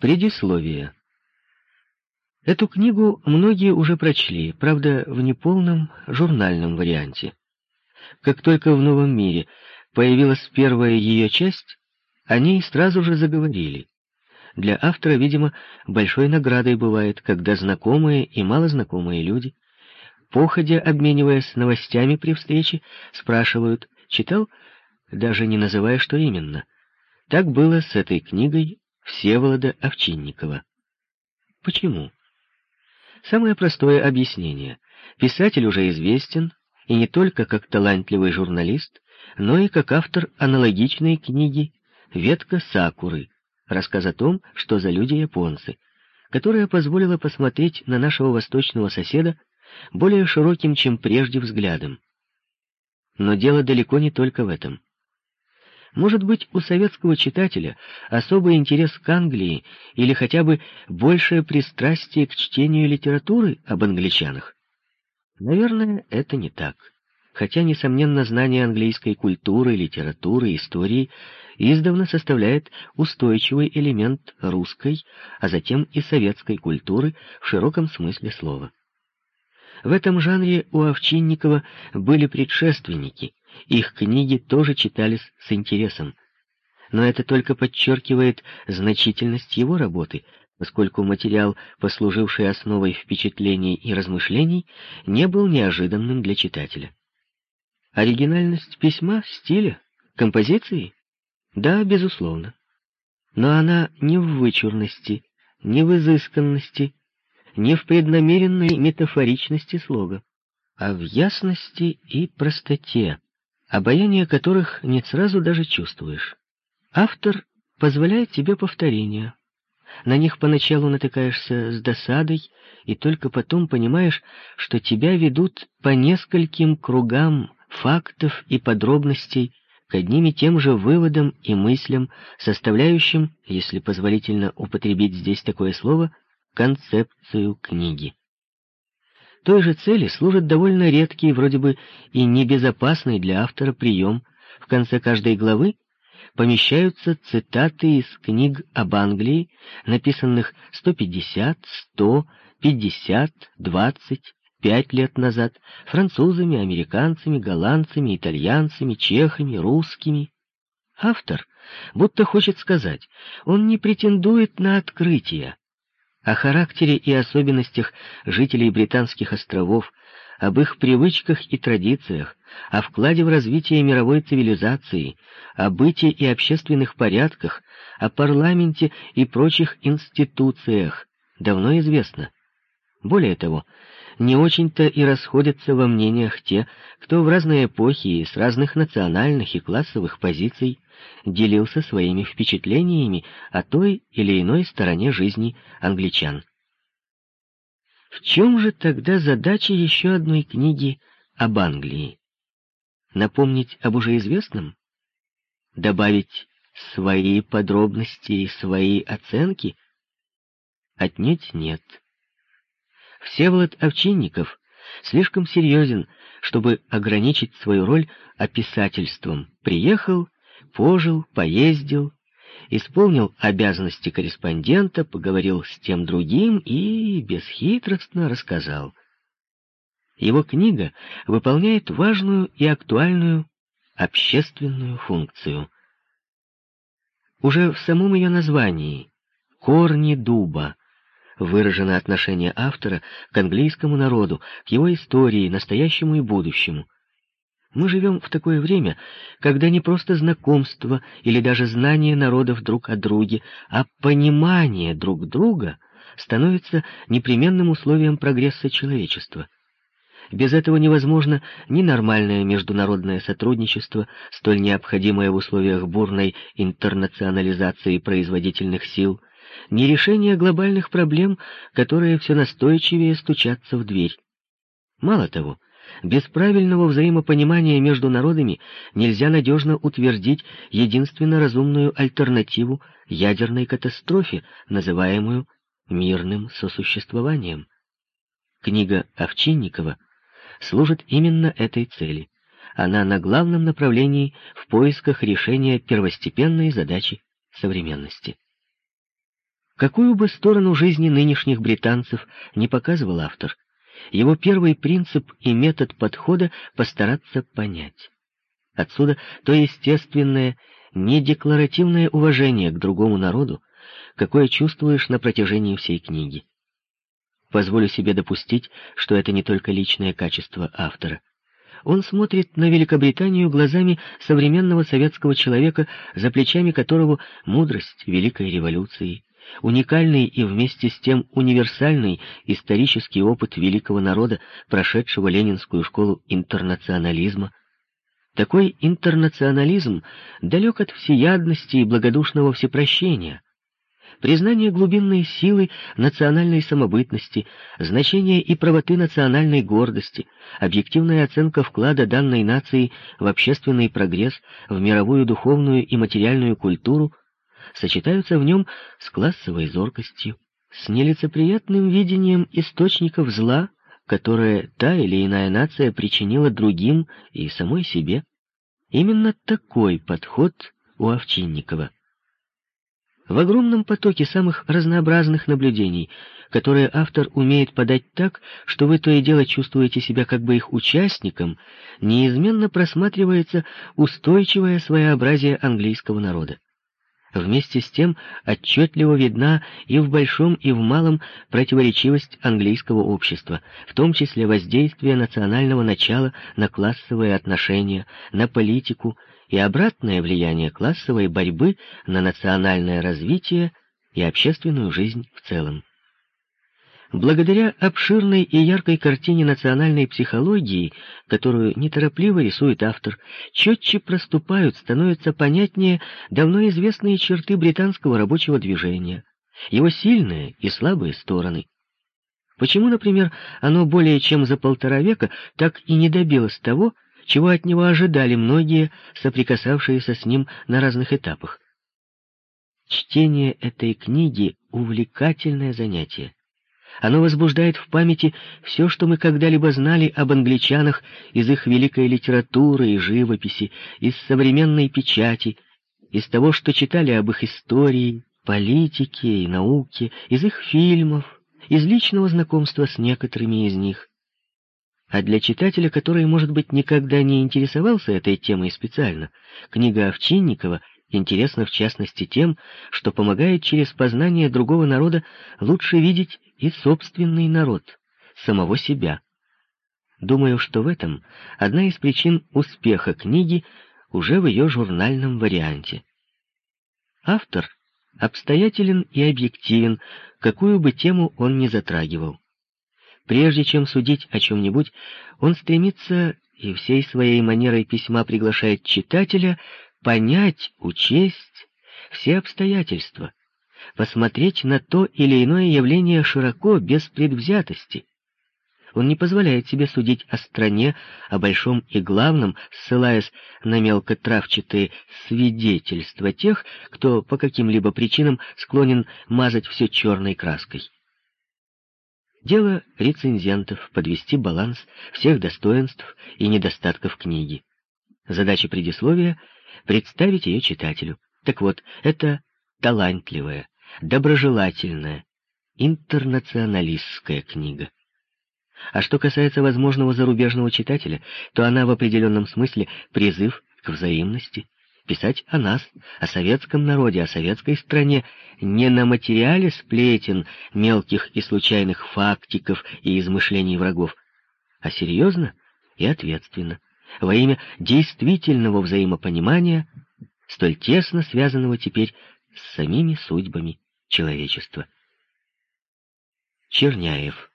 Предисловие. Эту книгу многие уже прочли, правда, в неполном журнальном варианте. Как только в «Новом мире» появилась первая ее часть, о ней сразу же заговорили. Для автора, видимо, большой наградой бывает, когда знакомые и малознакомые люди, походя обмениваясь новостями при встрече, спрашивают «Читал?» даже не называя, что именно. Так было с этой книгой Всеволода Овчинникова. Почему? Самое простое объяснение. Писатель уже известен, и не только как талантливый журналист, но и как автор аналогичной книги «Ветка Сакуры», рассказ о том, что за люди японцы, которая позволила посмотреть на нашего восточного соседа более широким, чем прежде, взглядом. Но дело далеко не только в этом. Может быть, у советского читателя особый интерес к Англии или хотя бы большее пристрастие к чтению литературы об англичанах? Наверное, это не так. Хотя, несомненно, знание английской культуры, литературы, истории издавна составляет устойчивый элемент русской, а затем и советской культуры в широком смысле слова. В этом жанре у Овчинникова были предшественники, их книги тоже читались с интересом. Но это только подчеркивает значительность его работы, поскольку материал, послуживший основой впечатлений и размышлений, не был неожиданным для читателя. Оригинальность письма, стиля, композиции? Да, безусловно. Но она не в вычурности, не в изысканности, не в преднамеренной метафоричности слога, а в ясности и простоте, обаяние которых не сразу даже чувствуешь. Автор позволяет тебе повторения. На них поначалу натыкаешься с досадой, и только потом понимаешь, что тебя ведут по нескольким кругам фактов и подробностей к одним и тем же выводам и мыслям, составляющим, если позволительно употребить здесь такое слово, концепцию книги. Той же цели служит довольно редкий, вроде бы и небезопасный для автора прием. В конце каждой главы помещаются цитаты из книг об Англии, написанных 150, 100, 50, 20, 5 лет назад французами, американцами, голландцами, итальянцами, чехами, русскими. Автор будто хочет сказать, он не претендует на открытие, о характере и особенностях жителей Британских островов, об их привычках и традициях, о вкладе в развитие мировой цивилизации, о быте и общественных порядках, о парламенте и прочих институциях, давно известно. Более того, не очень-то и расходятся во мнениях те, кто в разные эпохи и с разных национальных и классовых позиций делился своими впечатлениями о той или иной стороне жизни англичан. В чем же тогда задача еще одной книги об Англии? Напомнить об уже известном? Добавить свои подробности и свои оценки? Отнюдь нет. Всеволод Овчинников слишком серьезен, чтобы ограничить свою роль описательством. Приехал пожил, поездил, исполнил обязанности корреспондента, поговорил с тем другим и бесхитростно рассказал. Его книга выполняет важную и актуальную общественную функцию. Уже в самом ее названии «Корни дуба» выражено отношение автора к английскому народу, к его истории, настоящему и будущему — мы живем в такое время, когда не просто знакомство или даже знание народов друг о друге, а понимание друг друга становится непременным условием прогресса человечества. Без этого невозможно ни нормальное международное сотрудничество, столь необходимое в условиях бурной интернационализации производительных сил, ни решение глобальных проблем, которые все настойчивее стучатся в дверь. Мало того, без правильного взаимопонимания между народами нельзя надежно утвердить единственно разумную альтернативу ядерной катастрофе, называемую мирным сосуществованием. Книга Овчинникова служит именно этой цели. Она на главном направлении в поисках решения первостепенной задачи современности. Какую бы сторону жизни нынешних британцев не показывал автор, его первый принцип и метод подхода — постараться понять. Отсюда то естественное, недекларативное уважение к другому народу, какое чувствуешь на протяжении всей книги. Позволю себе допустить, что это не только личное качество автора. Он смотрит на Великобританию глазами современного советского человека, за плечами которого мудрость Великой революции, уникальный и вместе с тем универсальный исторический опыт великого народа, прошедшего ленинскую школу интернационализма. Такой интернационализм далек от всеядности и благодушного всепрощения — признание глубинной силы национальной самобытности, значения и правоты национальной гордости, объективная оценка вклада данной нации в общественный прогресс, в мировую духовную и материальную культуру сочетаются в нем с классовой зоркостью, с нелицеприятным видением источников зла, которое та или иная нация причинила другим и самой себе. Именно такой подход у Овчинникова в огромном потоке самых разнообразных наблюдений, которые автор умеет подать так, что вы то и дело чувствуете себя как бы их участником, неизменно просматривается устойчивое своеобразие английского народа. Вместе с тем отчетливо видна и в большом, и в малом противоречивость английского общества, в том числе воздействие национального начала на классовые отношения, на политику и обратное влияние классовой борьбы на национальное развитие и общественную жизнь в целом. Благодаря обширной и яркой картине национальной психологии, которую неторопливо рисует автор, четче проступают, становятся понятнее давно известные черты британского рабочего движения, его сильные и слабые стороны. Почему, например, оно более чем за полтора века так и не добилось того, чего от него ожидали многие, соприкасавшиеся с ним на разных этапах. Чтение этой книги — увлекательное занятие. Оно возбуждает в памяти все, что мы когда-либо знали об англичанах из их великой литературы и живописи, из современной печати, из того, что читали об их истории, политике и науке, из их фильмов, из личного знакомства с некоторыми из них. А для читателя, который, может быть, никогда не интересовался этой темой специально, книга Овчинникова интересна в частности тем, что помогает через познание другого народа лучше видеть и собственный народ, самого себя. Думаю, что в этом одна из причин успеха книги уже в ее журнальном варианте. Автор обстоятелен и объективен, какую бы тему он ни затрагивал. Прежде чем судить о чем-нибудь, он стремится и всей своей манерой письма приглашает читателя понять, учесть все обстоятельства, посмотреть на то или иное явление широко, без предвзятости. Он не позволяет себе судить о стране, о большом и главном, ссылаясь на мелкотравчатые свидетельства тех, кто по каким-либо причинам склонен мазать все черной краской. Дело рецензентов — подвести баланс всех достоинств и недостатков книги. Задача предисловия — представить ее читателю. Так вот, это талантливая, доброжелательная, интернационалистская книга. А что касается возможного зарубежного читателя, то она в определенном смысле призыв к взаимности, писать о нас, о советском народе, о советской стране, не на материале сплетен, мелких и случайных фактиков и измышлений врагов, а серьезно и ответственно, во имя действительного взаимопонимания, столь тесно связанного теперь с самими судьбами человечества. Черняев